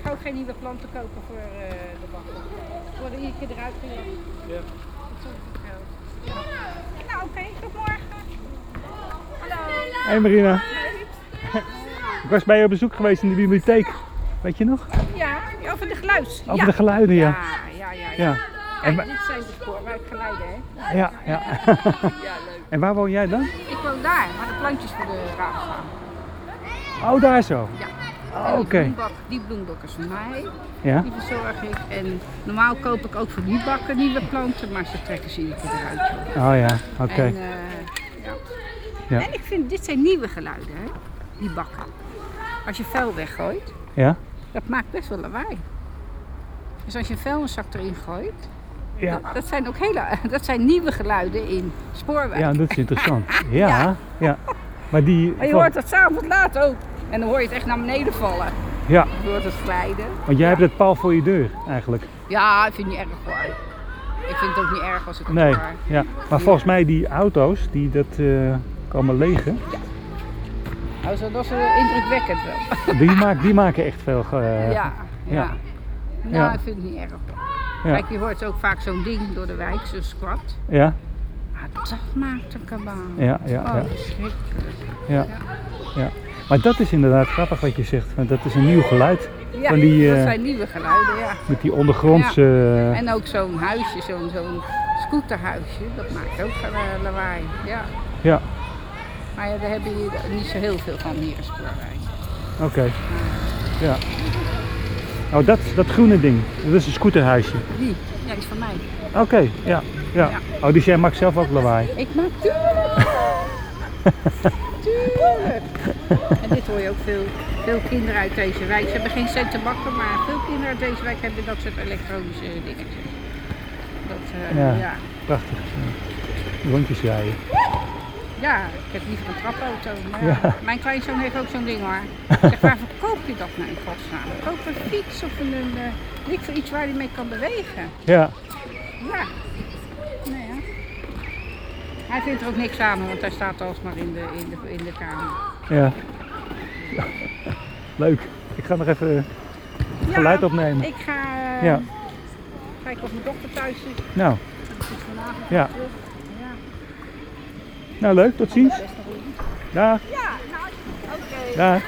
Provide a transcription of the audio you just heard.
ik ga ook geen nieuwe planten kopen voor eh, de bakken. Ze worden iedere keer eruit gejaagd. Ja. Nou oké, tot morgen. Hallo. Hey Marina. Ik was bij je op bezoek geweest in de bibliotheek. Weet je nog? Ja, over de geluid. Over ja. de geluiden, ja. Ja, ja, ja. ja. Ja. En, Kijk, dit zijn de spoorwijkgeluiden, hè? ja, ja. Ja, leuk. en waar woon jij dan? Ik woon daar, waar de plantjes voor de raam staan. Oh, daar zo. Ja. Oh, En die Oké. bloembak- Die bloembak is van mij, Ja. die verzorg ik. En normaal koop ik ook voor die bakken nieuwe planten, maar ze trekken ze iedere keer eruit. joh. Oh ja, oké. En, eh, ja. Ja. en ik vind, dit zijn nieuwe geluiden, hè? die bakken. Als je vuil weggooit, Ja? dat maakt best wel lawaai. Dus als je een vuilniszak erin gooit, Ja. dat zijn ook hele, dat zijn nieuwe geluiden in spoorweg. Ja, dat is interessant. Ja, ja. Maar die... Maar je hoort dat s'avonds laat ook. En dan hoor je het echt naar beneden vallen. Ja, hoort het glijden. want jij hebt het paal voor je deur eigenlijk. Ja, ik vind het niet erg hoor. Ik vind het ook niet erg als ik het Nee, ja. Maar volgens mij die auto's die dat eh, komen legen, Nou, zo- dat is indrukwekkend wel. die, maak, die maken echt veel... ge- ja, ja. ja. Nou, Ja. ik vind het niet erg hoor. Ja. Kijk, je hoort ook vaak zo'n ding door de wijk, zo'n squat. Ja, Maar dat maakt een kabaal. ja, ja, Oh, ja, verschrikkelijk. ja, ja. Maar dat is inderdaad grappig wat je zegt, want dat is een nieuw geluid. Ja, Van die, dat eh, zijn nieuwe geluiden, ja. Met die ondergrondse... eh, En ook zo'n huisje, zo'n zo'n scooterhuisje, dat maakt ook eh, lawaai. Ja. Ja, Maar ja, daar heb je niet zo heel veel van hier in Spoorwijk. oké. Ja. Oh, dat, dat groene ding, dat is een scooterhuisje. Die, ja, die is van mij. Oké, ja, ja. Oh, dus jij maakt zelf ook lawaai? Ik maak tuurlijk. tuurlijk. En dit hoor je ook veel, veel kinderen uit deze wijk. Ze hebben geen cent te bakken, maar veel kinderen uit deze wijk hebben dat soort elektronische dingen. Dat, eh, Ja. ja. ja. Prachtig. Ja. Rondjes rijden. ik heb liever een trapauto. Maar ja, Ja. mijn kleinzoon heeft ook zo'n ding hoor. Zeg, waar verkoop je dat nou in godsnaam? Koop een fiets of een, een eh, voor iets waar hij mee kan bewegen. Ja, Ja. Nee, ja. Hij vindt er ook niks aan, want hij staat alsmaar in de, in de, in de kamer. ja. Leuk. Ik ga nog even Ja, geluid opnemen. Ik ga eh, Ja. kijken of mijn dochter thuis is. Nou, Ja. terug. Ja. nou leuk. Tot ziens. Dag. Ja, nou, oké. Dag.